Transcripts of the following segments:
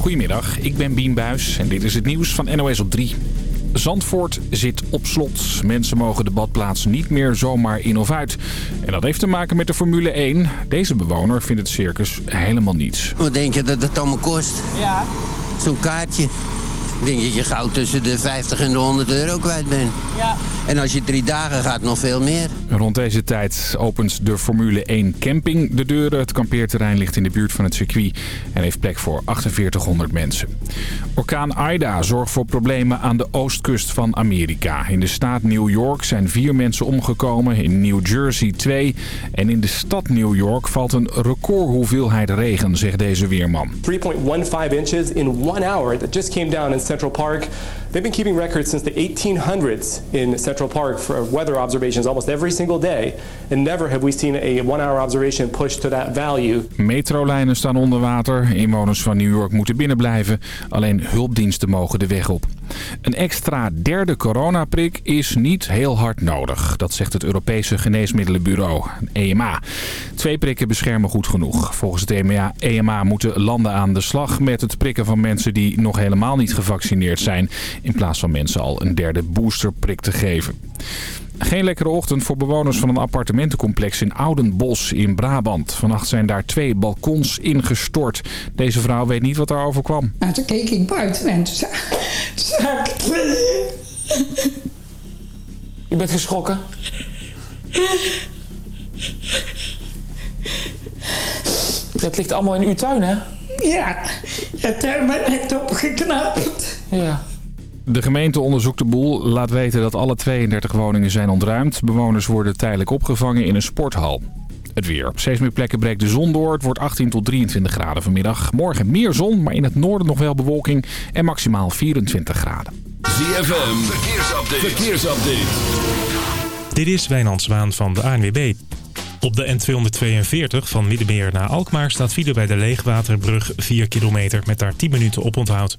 Goedemiddag, ik ben Bien Buis en dit is het nieuws van NOS op 3. Zandvoort zit op slot. Mensen mogen de badplaats niet meer zomaar in of uit. En dat heeft te maken met de Formule 1. Deze bewoner vindt het circus helemaal niets. Wat denk je dat het allemaal kost? Ja. Zo'n kaartje. Ik denk dat je gauw tussen de 50 en de 100 euro kwijt bent. Ja. En als je drie dagen gaat, nog veel meer. Rond deze tijd opent de Formule 1 camping de deuren. Het kampeerterrein ligt in de buurt van het circuit en heeft plek voor 4800 mensen. Orkaan Ida zorgt voor problemen aan de oostkust van Amerika. In de staat New York zijn vier mensen omgekomen, in New Jersey twee. En in de stad New York valt een recordhoeveelheid regen, zegt deze weerman. 3.15 inches in one hour that just came down in Central Park. They've been keeping records since the 1800s in Central Park for weather observations almost every single day. And never have we seen a one-hour observation push to that value. Metrolijnen staan onder water. Inwoners van New York moeten binnenblijven. Alleen hulpdiensten mogen de weg op. Een extra derde coronaprik is niet heel hard nodig. Dat zegt het Europese Geneesmiddelenbureau, EMA. Twee prikken beschermen goed genoeg. Volgens het EMA, EMA moeten landen aan de slag met het prikken van mensen die nog helemaal niet gevaccineerd zijn. In plaats van mensen al een derde boosterprik te geven. Geen lekkere ochtend voor bewoners van een appartementencomplex in Oudenbos in Brabant. Vannacht zijn daar twee balkons ingestort. Deze vrouw weet niet wat daarover kwam. Nou, toen keek ik buiten en toen zag, ik. Je bent geschrokken? Dat ligt allemaal in uw tuin, hè? Ja, het heeft me net opgeknapt. Ja. De gemeente onderzoekt de boel, laat weten dat alle 32 woningen zijn ontruimd. Bewoners worden tijdelijk opgevangen in een sporthal. Het weer. Op steeds meer plekken breekt de zon door. Het wordt 18 tot 23 graden vanmiddag. Morgen meer zon, maar in het noorden nog wel bewolking. En maximaal 24 graden. ZFM, verkeersupdate. verkeersupdate. Dit is Wijnand Zwaan van de ANWB. Op de N242 van Middenmeer naar Alkmaar staat file bij de Leegwaterbrug 4 kilometer met daar 10 minuten op onthoud.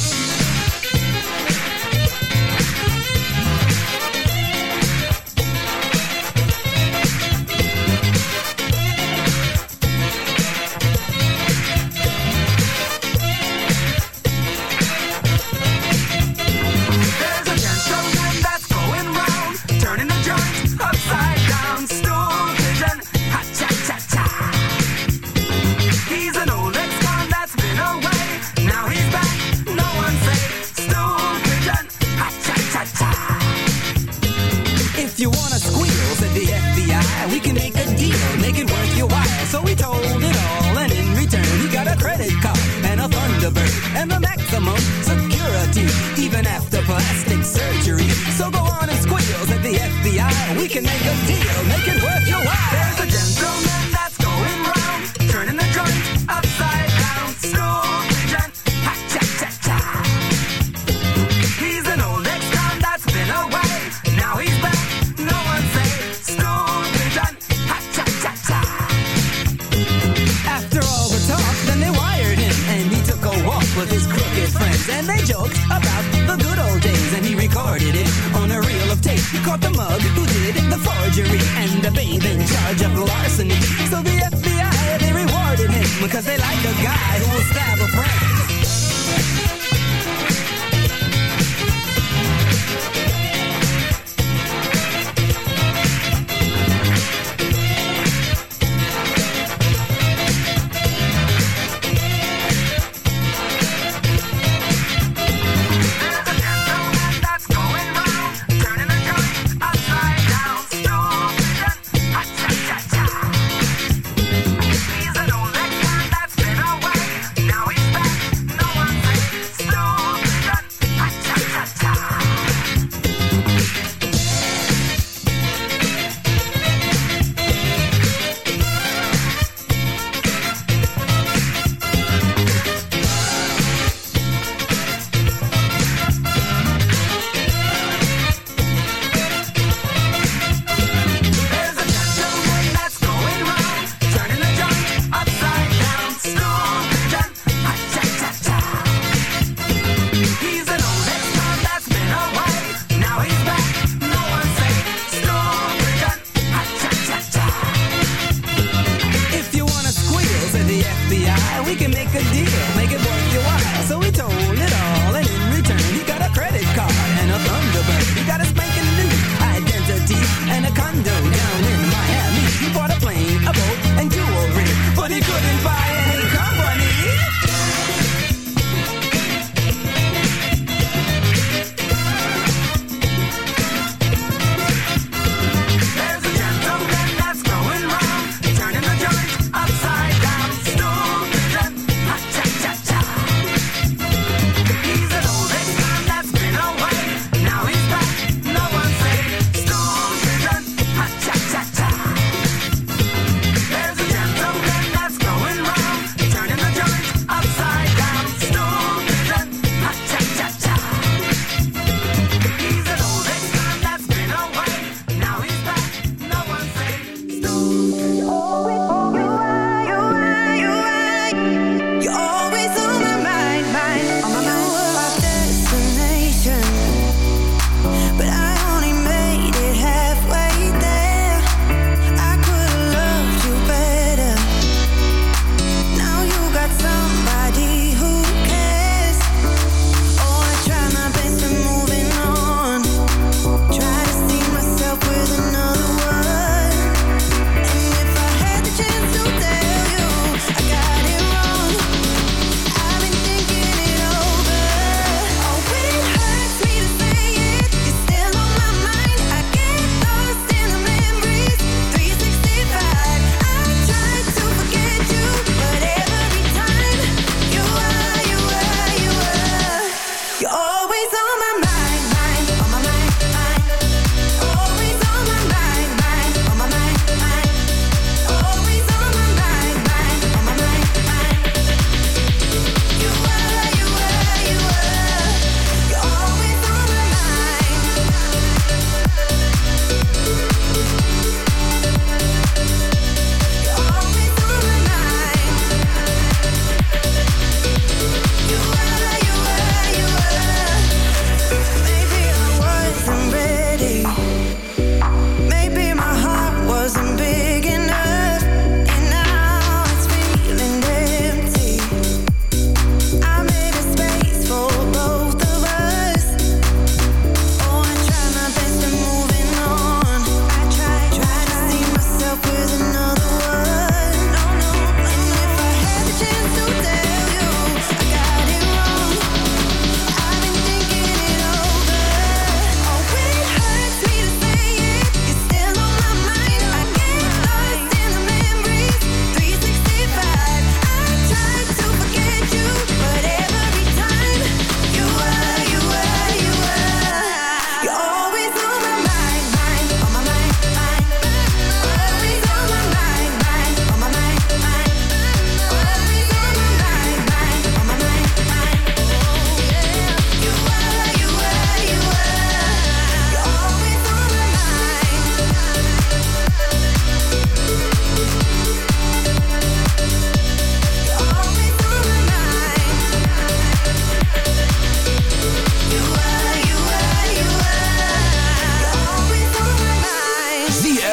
Can make a deal, because they like a guy who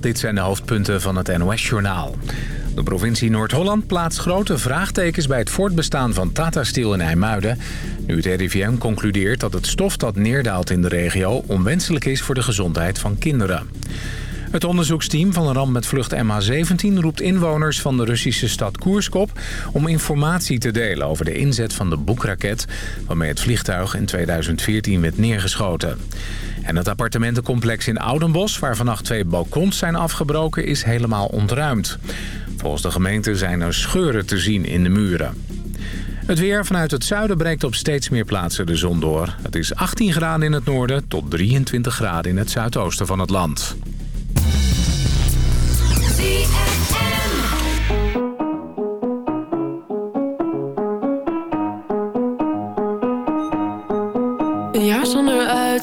Dit zijn de hoofdpunten van het NOS-journaal. De provincie Noord-Holland plaatst grote vraagtekens bij het voortbestaan van Tata Steel in IJmuiden. Nu het RIVM concludeert dat het stof dat neerdaalt in de regio onwenselijk is voor de gezondheid van kinderen. Het onderzoeksteam van de ramp met vlucht MH17 roept inwoners van de Russische stad Koerskop... om informatie te delen over de inzet van de boekraket... waarmee het vliegtuig in 2014 werd neergeschoten. En het appartementencomplex in Oudenbos, waar vannacht twee balkons zijn afgebroken... is helemaal ontruimd. Volgens de gemeente zijn er scheuren te zien in de muren. Het weer vanuit het zuiden breekt op steeds meer plaatsen de zon door. Het is 18 graden in het noorden tot 23 graden in het zuidoosten van het land.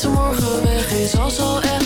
dat morgen weg is, als al echt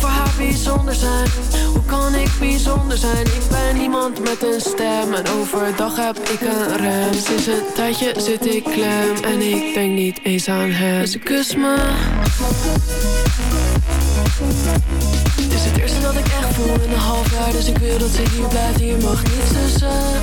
Voor haar bijzonder zijn. Hoe kan ik bijzonder zijn? Ik ben iemand met een stem en overdag heb ik een rem. Sinds een tijdje zit ik klem en ik denk niet eens aan hem. Ze kust me. Het is het eerste dat ik echt voel in een half jaar, dus ik wil dat ze hier blijft. Hier mag niets tussen.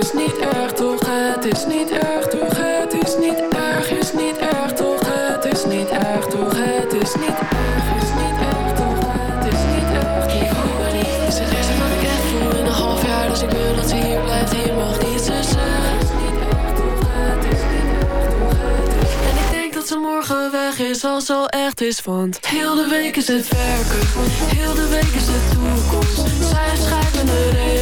is niet erg toch, het is niet erg toch, het is niet erg, is niet erg toch, het is niet erg toch, het is niet erg, is niet erg toch, het is niet erg ik hoop maar niet. Het is wat ik echt voel in een half jaar, dus ik wil dat ze hier blijft, hier mag niets tussen. Dat ze morgen weg is als ze al echt is Want heel de week is het werken Heel de week is de toekomst Zij schrijven de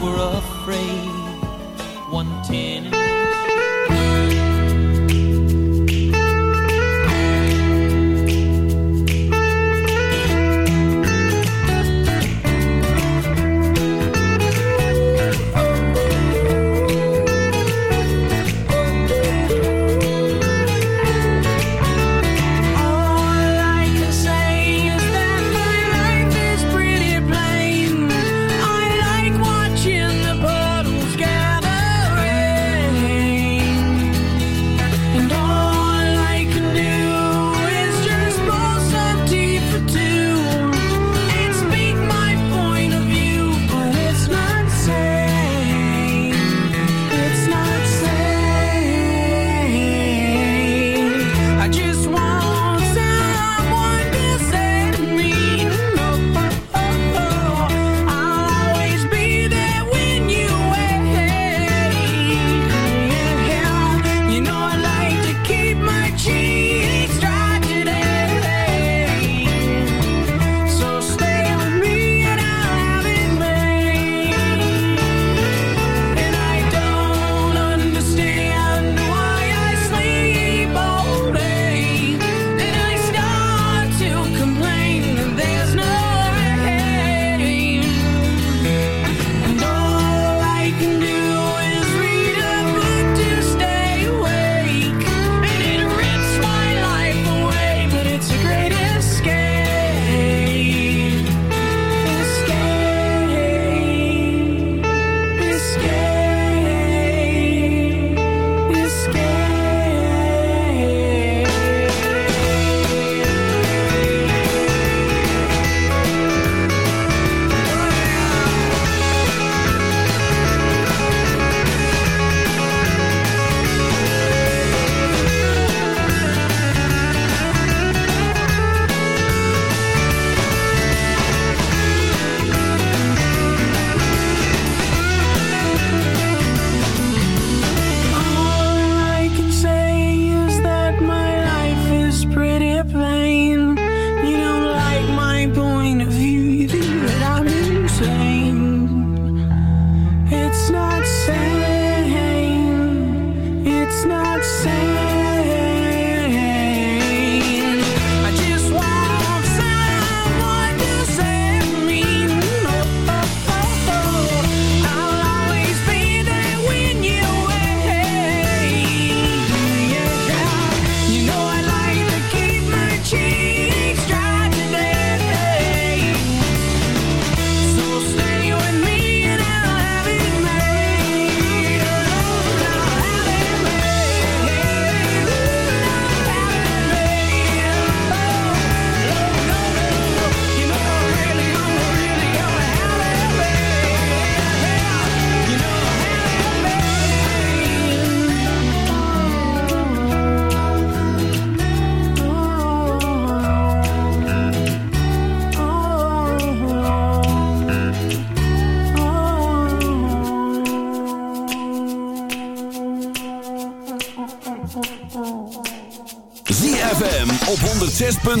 Were afraid. One ten.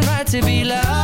right to be loved,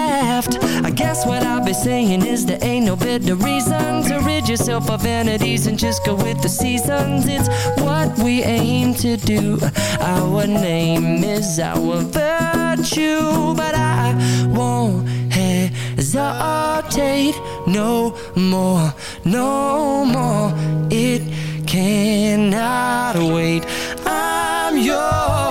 I guess what I'll be saying is there ain't no better reason to rid yourself of vanities and just go with the seasons. It's what we aim to do. Our name is our virtue, but I won't hesitate no more, no more. It cannot wait. I'm yours.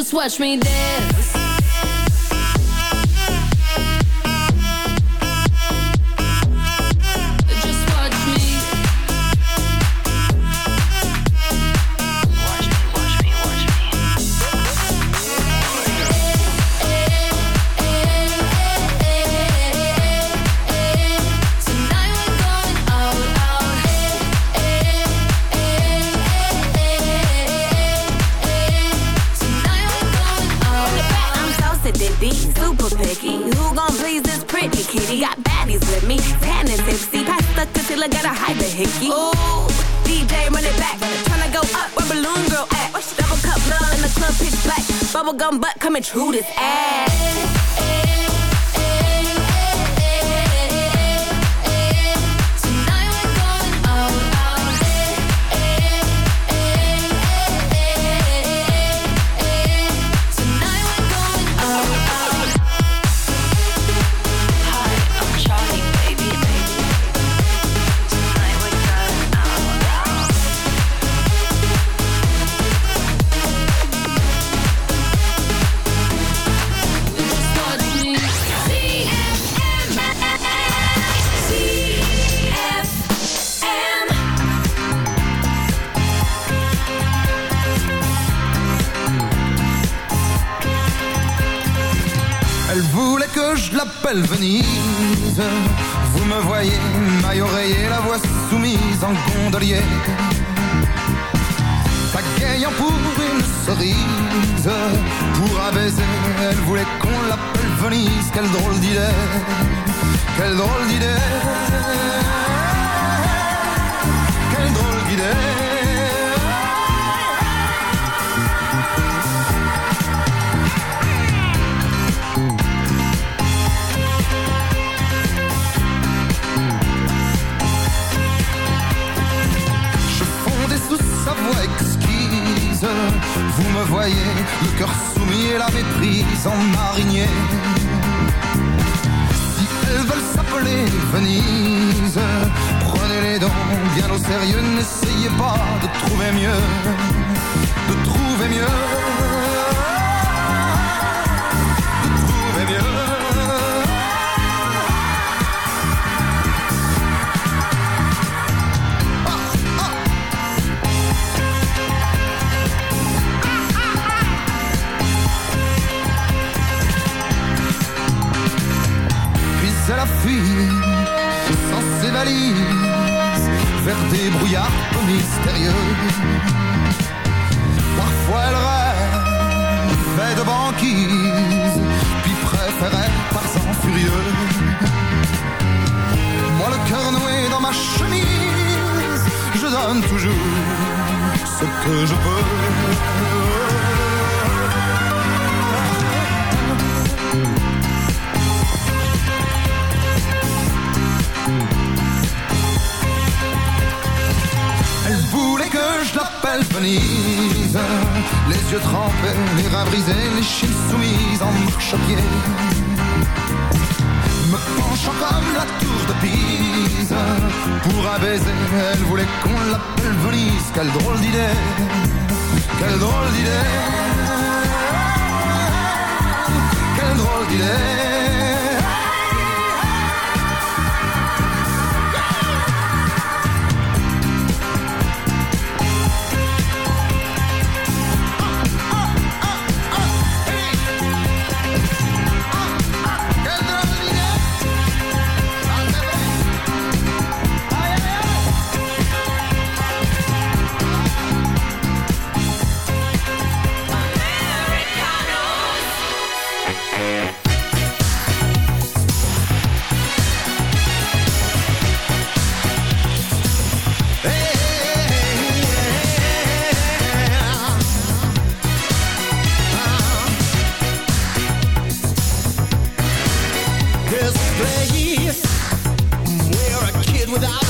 just watch me dance. ce que je veux. Elle voulait que je l'appelle Venise, les yeux trempés, les bras brisés, les chines soumises en marche-pied penchant comme la tour de Pise. Pour un baiser, elle voulait qu'on l'appelle Venise. Quelle drôle d'idée, quelle drôle d'idée. Quelle drôle d'idée. place where a kid without